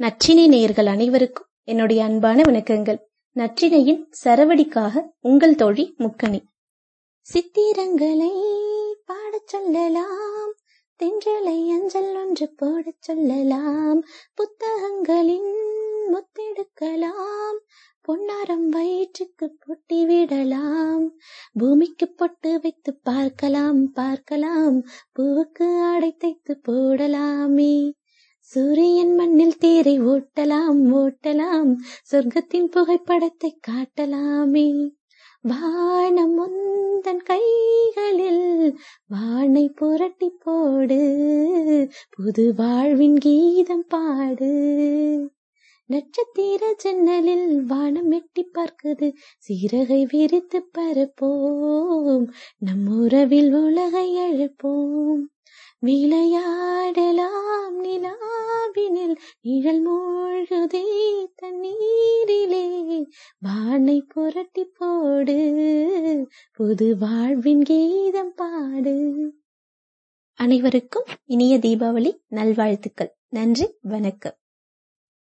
நற்றினை நேயர்கள் அனைவருக்கும் என்னுடைய அன்பான வணக்கங்கள். நற்றினையின் சரவடிக்காக உங்கள் தோழி முக்கணி சித்திரங்களை பாடச் சொல்லலாம் தென்றலை அஞ்சல் ஒன்று போடச் சொல்லலாம் புத்தகங்களின் முத்தெடுக்கலாம் பொன்னாரம் வயிற்றுக்கு பொட்டி விடலாம் பூமிக்கு பொட்டு வைத்து பார்க்கலாம் பார்க்கலாம் பூவுக்கு ஆடை தைத்து போடலாமே. சூரியன் மண்ணில் தேரை ஓட்டலாம் ஓட்டலாம். சொர்க்கத்தின் புகைப்படத்தை காட்டலாமே. வானம் முந்தன் கைகளில் வானை புரட்டி போடு. புது வாழ்வின் கீதம் பாடு. நட்சத்திர ஜன்னலில் வானம் எட்டி பார்க்குது. சீரகை விரித்து பரப்போம். நம் உறவில் உலகை அழைப்போம் விளையாடலாம். நிழல் மூழ்குதே தண்ணீரிலே. வானை புரட்டி போடு புது வாழ்வின் கீதம் பாடு. அனைவருக்கும் இனிய தீபாவளி நல்வாழ்த்துக்கள். நன்றி வணக்கம்.